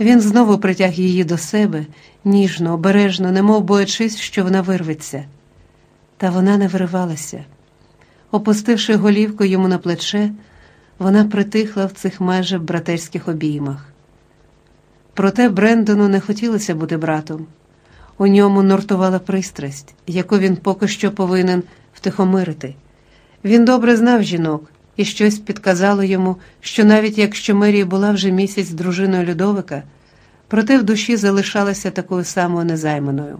Він знову притяг її до себе, ніжно, обережно, немов боячись, що вона вирветься. Та вона не виривалася. Опустивши голівку йому на плече, вона притихла в цих майже братерських обіймах. Проте Брендону не хотілося бути братом. У ньому нортувала пристрасть, яку він поки що повинен втихомирити. Він добре знав жінок, і щось підказало йому, що навіть якщо Мерія була вже місяць з дружиною Людовика, проте в душі залишалася такою самою незайманою.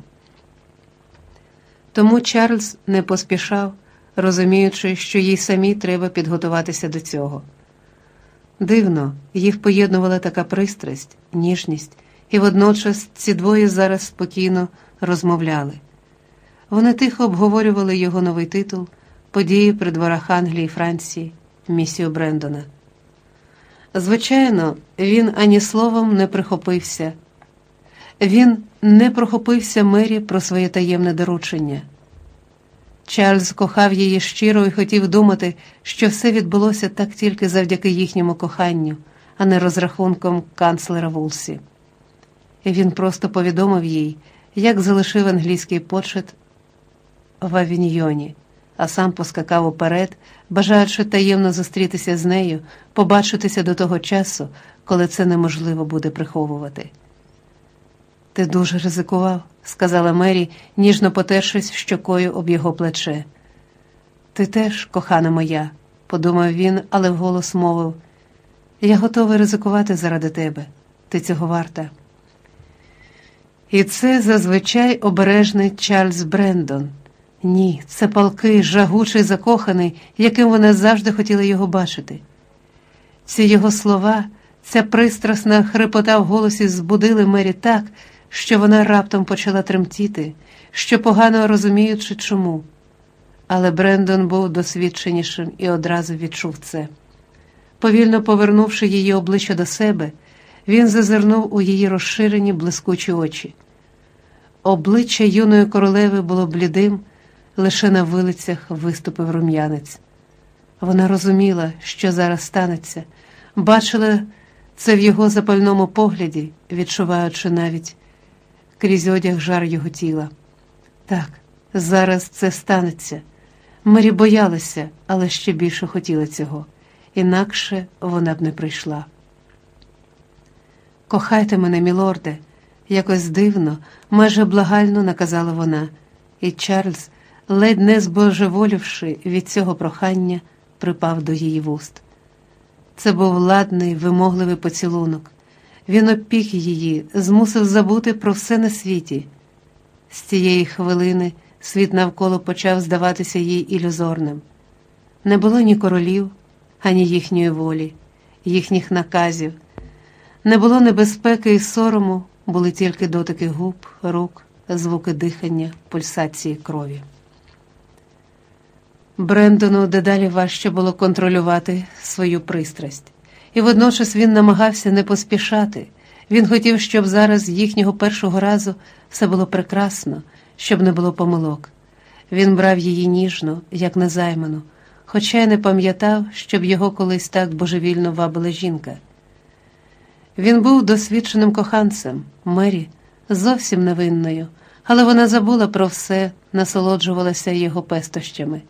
Тому Чарльз не поспішав, розуміючи, що їй самі треба підготуватися до цього. Дивно, їх поєднувала така пристрасть, ніжність, і водночас ці двоє зараз спокійно розмовляли. Вони тихо обговорювали його новий титул, події при дворах Англії і Франції, місію Брендона. Звичайно, він ані словом не прихопився. Він не прохопився мері про своє таємне доручення. Чарльз кохав її щиро і хотів думати, що все відбулося так тільки завдяки їхньому коханню, а не розрахунком канцлера Вулсі. Він просто повідомив їй, як залишив англійський почет в Авіньйоні, а сам поскакав уперед, бажаючи таємно зустрітися з нею, побачитися до того часу, коли це неможливо буде приховувати. Ти дуже ризикував, сказала Мері, ніжно потершись щокою об його плече. Ти теж, кохана моя, подумав він, але вголос мовив. Я готовий ризикувати заради тебе. Ти цього варта. І це зазвичай обережний Чарльз Брендон. Ні, це палкий, жагучий, закоханий, яким вона завжди хотіла його бачити. Ці його слова, ця пристрасна хрипота в голосі збудили Мері так що вона раптом почала тремтіти, що погано розуміючи чому. Але Брендон був досвідченішим і одразу відчув це. Повільно повернувши її обличчя до себе, він зазирнув у її розширені блискучі очі. Обличчя юної королеви було блідим, лише на вилицях виступив рум'янець. Вона розуміла, що зараз станеться, бачила це в його запальному погляді, відчуваючи навіть крізь одяг жар його тіла. Так, зараз це станеться. Мері боялася, але ще більше хотіла цього, інакше вона б не прийшла. Кохайте мене, мілорде, якось дивно, майже благально наказала вона, і Чарльз, ледь не збожеволівши від цього прохання, припав до її вуст. Це був ладний, вимогливий поцілунок. Він опік її, змусив забути про все на світі. З цієї хвилини світ навколо почав здаватися їй ілюзорним. Не було ні королів, ані їхньої волі, їхніх наказів, не було небезпеки і сорому, були тільки дотики губ, рук, звуки дихання, пульсації крові. Брендону дедалі важче було контролювати свою пристрасть і водночас він намагався не поспішати. Він хотів, щоб зараз їхнього першого разу все було прекрасно, щоб не було помилок. Він брав її ніжно, як незайману, хоча й не пам'ятав, щоб його колись так божевільно вабила жінка. Він був досвідченим коханцем, Мері, зовсім невинною, але вона забула про все, насолоджувалася його пестощами.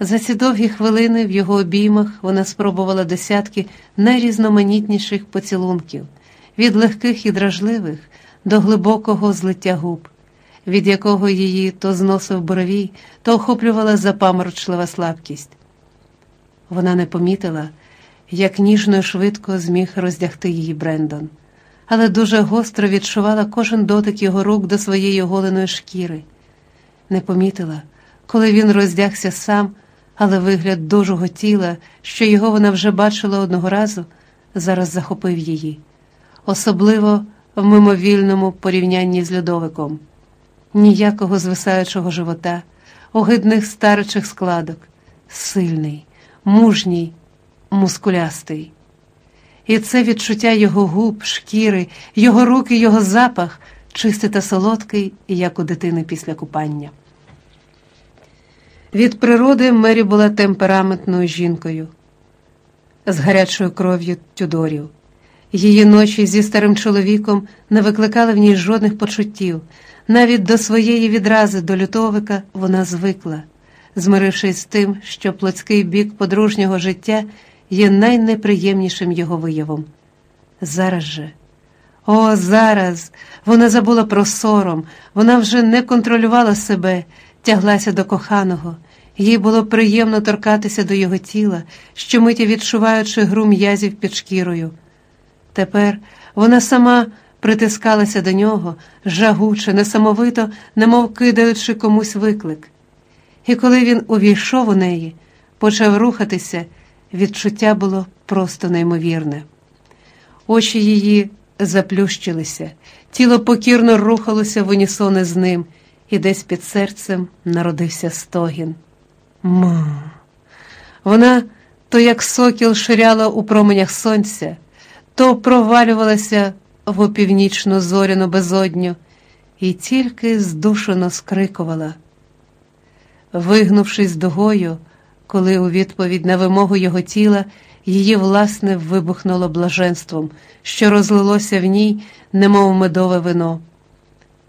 За ці довгі хвилини в його обіймах вона спробувала десятки найрізноманітніших поцілунків, від легких і дражливих до глибокого злиття губ, від якого її то зносив боровій, то охоплювала запаморочлива слабкість. Вона не помітила, як ніжно і швидко зміг роздягти її Брендон, але дуже гостро відчувала кожен дотик його рук до своєї оголеної шкіри. Не помітила, коли він роздягся сам але вигляд дужого тіла, що його вона вже бачила одного разу, зараз захопив її, особливо в мимовільному порівнянні з льодовиком, ніякого звисаючого живота, огидних старичих складок, сильний, мужній, мускулястий. І це відчуття його губ, шкіри, його руки, його запах, чистий та солодкий, як у дитини після купання. Від природи Мері була темпераментною жінкою з гарячою кров'ю тюдорів. Її ночі зі старим чоловіком не викликали в ній жодних почуттів. Навіть до своєї відрази до лютовика вона звикла, змирившись з тим, що плотський бік подружнього життя є найнеприємнішим його виявом. Зараз же, о, зараз вона забула про сором, вона вже не контролювала себе, тяглася до коханого. Їй було приємно торкатися до його тіла, щомиті відчуваючи гру м'язів під шкірою. Тепер вона сама притискалася до нього, жагуче, несамовито, немов кидаючи комусь виклик. І коли він увійшов у неї, почав рухатися, відчуття було просто неймовірне. Очі її заплющилися, тіло покірно рухалося в унісони з ним, і десь під серцем народився стогін. Ма. Вона то як сокіл ширяла у променях сонця, то провалювалася в опівнічну зоряну безодню і тільки здушено скрикувала. Вигнувшись дугою, коли у відповідь на вимогу його тіла її власне вибухнуло блаженством, що розлилося в ній, немов медове вино.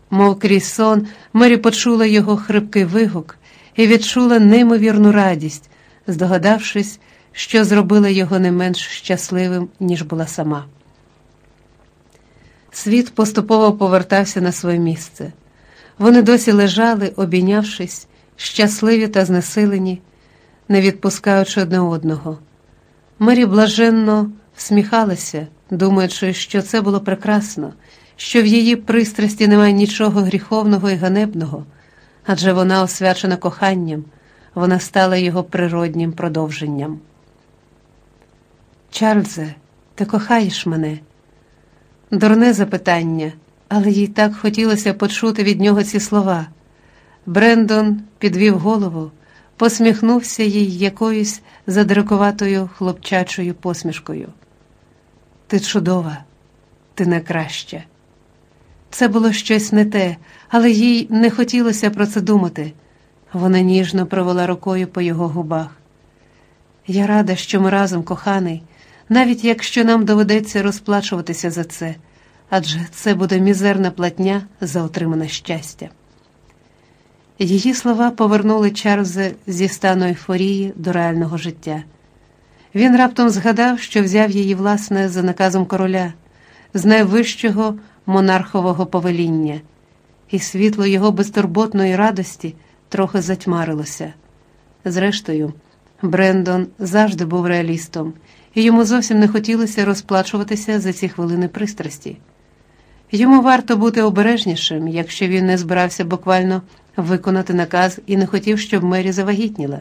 Мов крізь сон, Мері почула його хрипкий вигук і відчула неймовірну радість, здогадавшись, що зробила його не менш щасливим, ніж була сама. Світ поступово повертався на своє місце. Вони досі лежали, обійнявшись, щасливі та знесилені, не відпускаючи одне одного. Мері блаженно всміхалася, думаючи, що це було прекрасно, що в її пристрасті немає нічого гріховного і ганебного, адже вона освячена коханням, вона стала його природнім продовженням. Чарльзе, ти кохаєш мене? Дурне запитання, але їй так хотілося почути від нього ці слова. Брендон підвів голову, посміхнувся їй якоюсь задрикуватою хлопчачою посмішкою. Ти чудова, ти найкраща. Це було щось не те, але їй не хотілося про це думати. Вона ніжно провела рукою по його губах. Я рада, що ми разом, коханий навіть якщо нам доведеться розплачуватися за це, адже це буде мізерна платня за отримане щастя. Її слова повернули Чарльза зі стану ейфорії до реального життя. Він раптом згадав, що взяв її, власне, за наказом короля, з найвищого монархового повеління, і світло його безтурботної радості трохи затьмарилося. Зрештою, Брендон завжди був реалістом і йому зовсім не хотілося розплачуватися за ці хвилини пристрасті. Йому варто бути обережнішим, якщо він не збирався буквально виконати наказ і не хотів, щоб Мері завагітніла.